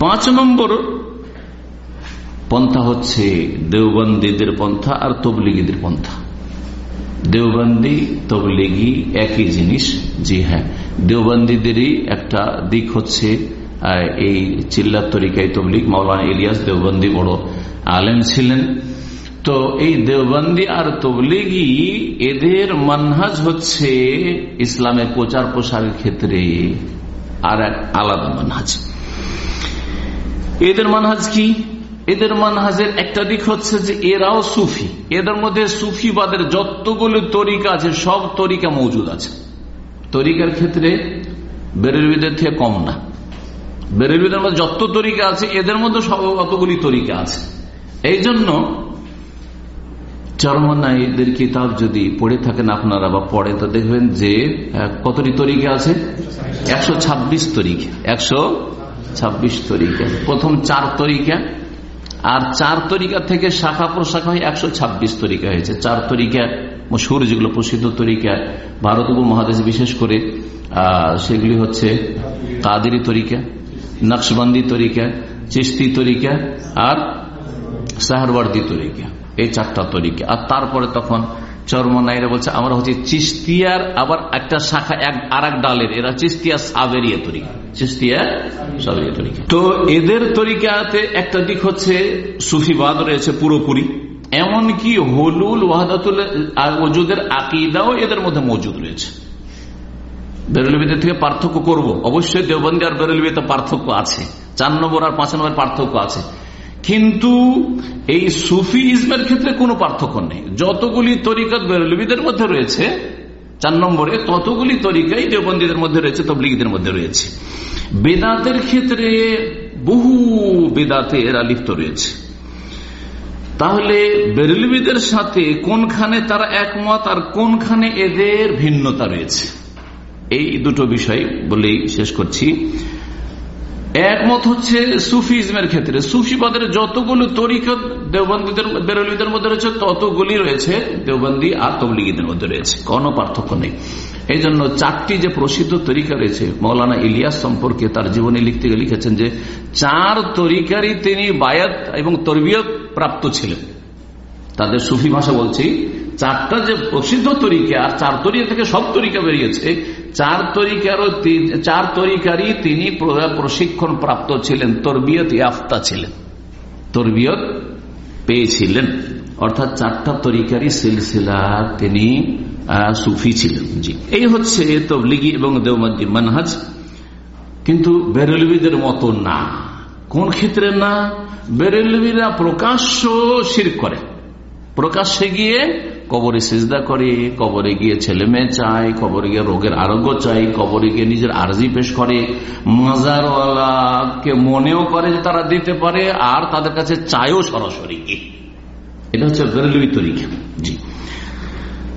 পাঁচ নম্বর পন্থা হচ্ছে দেওবন্দীদের পন্থা আর তবলিগীদের পন্থা। দেওবন্দি, তবলিগি একই জিনিস, জি হ্যাঁ। দেওবন্দীদেরই একটা দিক হচ্ছে এই চিল্লার তরিকায় তবলিগ। মাওলানা ইলিয়াস দেওবন্দি বড় আলেম ছিলেন। তো এই দেওবন্দি আর তবলিগি, এদের মানহাজ হচ্ছে ইসলামের প্রচার প্রসারের ক্ষেত্রে আর এক আলাদা মানহাজ। এদের মানহাজ কি? এদের মানহাজের একটা দিক হচ্ছে যে এরাও সুফি। এদের মধ্যে সুফিবাদের যতগুলো তরিকা আছে, সব তরিকা মজুদ আছে। তরিকার ক্ষেত্রে বেরেলবিদের থেকে কম না। বেরেলবিদের মধ্যে যত তরিকা আছে, এদের মধ্যে সব অতগুলি তরিকা আছে। এই জন্য চরমনাইদের কিতাব যদি পড়ে থাকেন আপনারা বা পড়ে, তো দেখবেন যে কতটি তরিকা আছে? একশো ছাব্বিশ তরিকা। একশো ছাব্বিশ তরিকা। প্রথম চার তরিকা, আর চার তরিকা থেকে শাখা প্রশাখা হয় একশো ছাব্বিশ তরিকা হয়েছে। চার তরিকা মশুর যেগুলো প্রসিদ্ধ তরিকা। ভারত উপমহাদেশ বিশেষ করে সেগুলি হচ্ছে কাদেরি তরিকা, নকশবন্দি তরিকা চিস্তি তরিকা, আর সাহারওয়ার্দি তরিকা। এই চারটা তরিকা। আর তারপরে তখন চর্মনাইরা বলছে, আমরা হচ্ছে চিস্তিয়ার আবার একটা শাখা এক আর এক ডালের, এরা চিস্তিয়া সাবেরিয়া তরিকা, চিস্তিয়া তো এদের তরিকাতে একটা দিক হচ্ছে সুফিবাদ রয়েছে পুরোপুরি, এমনকি হলুল ওয়াহাদাতুল ওজুদের আকিদাও এদের মধ্যে মজুদ রয়েছে। বেরলবিদের থেকে পার্থক্য করব, অবশ্যই দেওবন্দি আর বেরলবিতে পার্থক্য আছে, চার নম্বর আর পাঁচ নম্বর পার্থক্য আছে। কিন্তু এই সুফি ইসমের ক্ষেত্রে কোনো পার্থক্য নেই। যতগুলি তরিকত বেরলবিদের মধ্যে রয়েছে, চার নম্বরে ততগুলি তরিকাই দেবন্দীদের মধ্যে রয়েছে, তবলিগীদের মধ্যে রয়েছে। বেদাতের ক্ষেত্রে বহু বেদাতে এরা লিপ্ত রয়েছে। তাহলে বেরলবিদের সাথে কোনখানে তারা একমত আর কোনখানে এদের ভিন্নতা রয়েছে? এই দুটো বিষয় বলেই শেষ করছি। একমত হচ্ছে সুফিজমের ক্ষেত্রে। সুফিবাদের যতগুলো তরিকা দেওবন্দীদের, বেরলিদের মধ্যে রয়েছে, ততগুলি রয়েছে দেওবন্দি আর তবলিগীদের মধ্যে রয়েছে। কোনো পার্থক্য নেই। এই জন্য চারটি যে প্রসিদ্ধ তরিকা রয়েছে, মৌলানা ইলিয়াস সম্পর্কে তার জীবনে লিখতে গিয়ে লিখেছেন যে, চার তরিকারই তিনি বায়াত এবং তরবিয়ত প্রাপ্ত ছিলেন। তাদের সুফি ভাষা বলছি চারটা যে প্রসিদ্ধ তরিকা, আর চার তরিকা থেকে সব তরিকা বেরিয়েছে। চার তরিকারও চার তরিকারই তিনি প্রশিক্ষণ প্রাপ্ত ছিলেন, তরবিয়ত ইয়াফতা ছিলেন। তরবিয়ত পেয়েছিলেন। অর্থাৎ চারটা তরিকারই সিলসিলা তিনি সুফি ছিলেন। জি। এই হচ্ছে তবলিগি এবং দেওমদ্দি মানহাজ। কিন্তু বেরলবিদের মতো না। কোন ক্ষেত্রে না? বেরেলবিরা প্রকাশ্য শির করে। প্রকাশ্যে গিয়ে কবরে সিজদা করে, কবরে গিয়ে ছেলে মেয়ে চায় কবরে গিয়ে রোগের আরোগ্য চাই, কবরে গিয়ে নিজের আর্জি পেশ করে। মাজারওয়ালাকে মনেও করে যে তারা দিতে পারে, আর তাদের কাছে চায়ও সরাসরি। এটা হচ্ছে বেরলবি তরিকা। জি।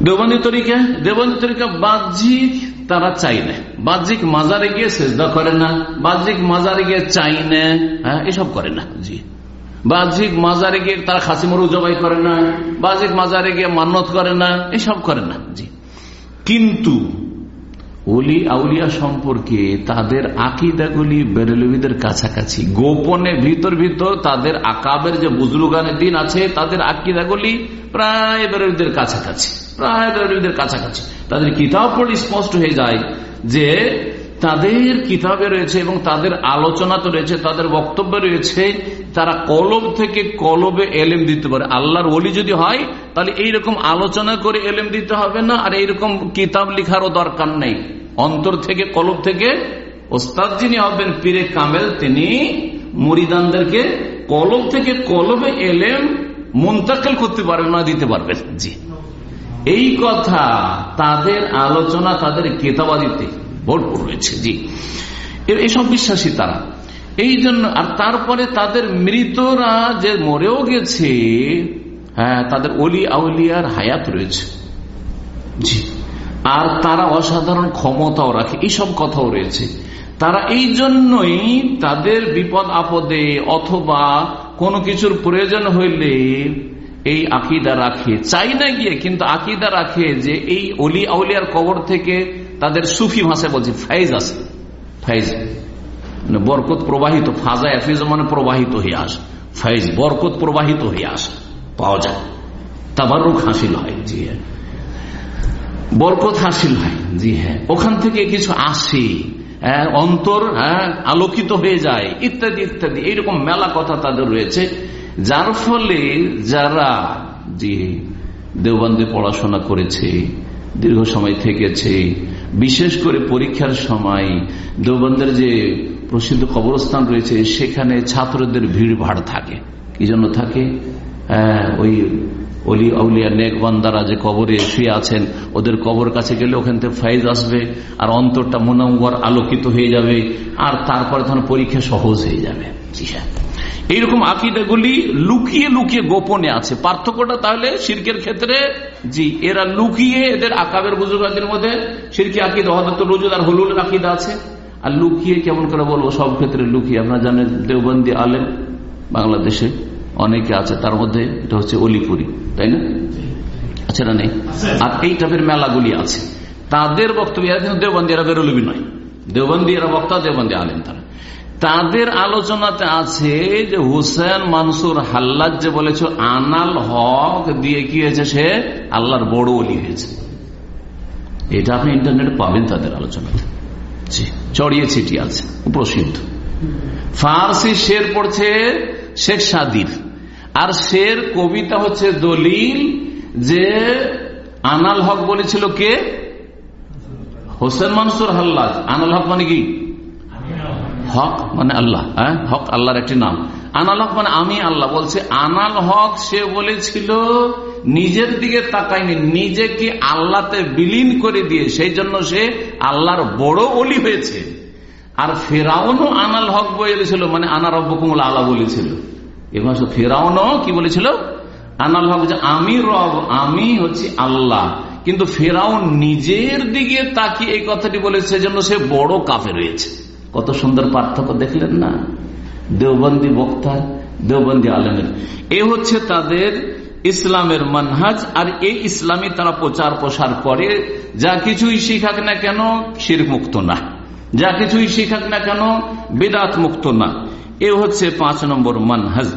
দেবন্দি তরিকা দেবন্দি তরিকা বাহ্যিক তারা চাই না। বাহ্যিক মাজারে গিয়ে সেজদা করে না, বাহ্যিক মাজারে গিয়ে চাই না হ্যাঁ এসব করে না। জি। বাহ্যিক মাজারে গিয়ে তারা খাসি মরু জবাই করে না, বাহ্যিক মাজারে গিয়ে মান্নত করে না, এসব করে না। জি। কিন্তু অলি আউলিয়া সম্পর্কে তাদের আকিদাগুলি বেরেলবিদের কাছাকাছি। গোপনে ভিতর ভিতর তাদের আকাবের যে বুজরুগানের দিন আছে, তাদের আকিদাগুলি প্রায় বেরেলবিদের কাছাকাছি, প্রায় বেরেলবিদের কাছাকাছি। তাদের কিতাব পড়ে স্পষ্ট হয়ে যায় যে তাদের কিতাবে রয়েছে এবং তাদের আলোচনা তো রয়েছে, তাদের বক্তব্য রয়েছে, তারা কলব থেকে কলবে এলেম দিতে পারে। আল্লাহর ওলি যদি হয়, তাহলে এইরকম আলোচনা করে এলেম দিতে হবে না, আর এইরকম কিতাব লিখারও দরকার নেই। অন্তর থেকে, কলব থেকে ওস্তাদ যিনি হবেন, পীরে কামেল, তিনি মরিদানদেরকে কলব থেকে কলবে এলেম মন্তাকেল করতে পারবেন না, দিতে পারবেন জি। এই কথা তাদের আলোচনা, তাদের কেতাবাদিতে ভরপুর রয়েছে, জি। এইসব বিশ্বাসী তারা। এই জন্য, আর তারপরে তাদের মৃতরা যে মরেও গেছে হ্যাঁ তাদের অলি আউলিয়ার হায়াত রয়েছে, জি। আর তারা অসাধারণ ক্ষমতাও রাখে এইসব কথাও রয়েছে। তারা এই জন্যই তাদের বিপদ আপদে অথবা কোনো কিছুর প্রয়োজন হইলে এই আকিদা রাখে। চাই না গিয়ে, কিন্তু আকিদা রাখে যে এই অলি আউলিয়ার কবর থেকে তাদের সুফি ভাষায় বলছে ফাইজ আছে ফাইজ। মানে বরকত প্রবাহিত ফাজা এফিজ মানে প্রবাহিত হয়ে আস। ফাইজ বরকত প্রবাহিত হয়ে আস। পাওয়া যায়। তাবারুক হাসিল হয় জি হ্যাঁ। বরকত হাসিল হয় জি হ্যাঁ। ওখান থেকে কিছু আসে হ্যাঁ, অন্তর হ্যাঁ, আলোকিত হয়ে যায় ইত্যাদি ইত্যাদি। এইরকম মেলা কথা তাদের রয়েছে। যার ফলে যারা জি দেওবন্দে পড়াশোনা করেছে দীর্ঘ সময় থেকেছে বিশেষ করে পরীক্ষার সময় দেওবন্দের যে প্রসিদ্ধ কবরস্থান রয়েছে, সেখানে ছাত্রদের ভিড় ভাড় থাকে। কি জন্য থাকে? ওই অলি আউলিয়া নেকবান্দারা যে কবরে শুয়ে আছেন, ওদের কবর কাছে গেলে ওখান থেকে ফাইজ আসবে, আর অন্তরটা মনোঙ্গর আলোকিত হয়ে যাবে, আর তারপরে তখন পরীক্ষা সহজ হয়ে যাবে। জি এইরকম আকিদাগুলি লুকিয়ে লুকিয়ে গোপনে আছে। পার্থক্যটা তাহলে শির্কের ক্ষেত্রে, জি, এরা লুকিয়ে এদের আকাবের বুজুর্গদের মধ্যে সিরকি আকিদা হদত রুজুদ আর হলুল আকিদা আছে। আর লুকিয়ে কেমন করে বলব, সব ক্ষেত্রে লুকিয়ে। আপনারা জানেন দেওবন্দি আলেম বাংলাদেশে অনেকে আছে, তার মধ্যে এটা হচ্ছে অলিপুরি, তাই না? আচ্ছা না নেই? আর এই টাইপের মেলাগুলি আছে। তাদের বক্তব্য দেওবন্দি, এরা বেরোলবি নয়। দেওবন্দি এরা বক্তা, দেওবন্দি আলেন তারা। তাদের আলোচনাতে আছে যে হুসেন মানসুর হাল্লাদ যে বলেছ, আনাল হক দিয়ে কি হয়েছে সে? আল্লাহর বড় অলি হয়েছে। এটা আপনি ইন্টারনেট পাবেন তাদের আলোচনাতে। চড়িয়ে ছিটি আছে প্রসিদ্ধ ফার্সি শের পড়ছে শেখ সাদির। আর শের কবিতা হচ্ছে দলিল যে আনাল হক বলেছিল কে? হোসেন মানসুর হাল্লাদ। আনাল হক মানে কি? হক মানে আল্লাহ হ্যাঁ? হক আল্লাহর একটি নাম। আনাল হক মানে আমি আল্লাহ বলছে আনাল হক সে বলেছিল, নিজের দিকে তাকায়নি, নিজেকে আল্লাহতে বিলীন করে দিয়ে, সেই জন্য সে আল্লাহর বড় অলি হয়েছে। আর ফেরাউনও আনাল হক বলেছিল মানে আনার রব্বকুমুল আল্লাহ বলেছিল। এবং ফেরাউনও কি বলেছিল? আনাল হক যে আমি রব, আমি হচ্ছি আল্লাহ। কিন্তু ফেরাউন নিজের দিকে তাকিয়ে এই কথাটি বলেছে জন্য সে বড় কাফে রয়েছে কত সুন্দর পার্থক্য দেখলেন না? দেওবন্দি বক্তার দেওবন্দি আলমের। এ হচ্ছে তাদের ইসলামের মানহাজ, আর এই ইসলামী তারা প্রচার প্রসার করে। যা কিছুই শিখাক না কেন, শির মুক্ত না। যা কিছুই শিখাক না কেন, বেদাত মুক্ত না। এ হচ্ছে পাঁচ নম্বর মানহাজ।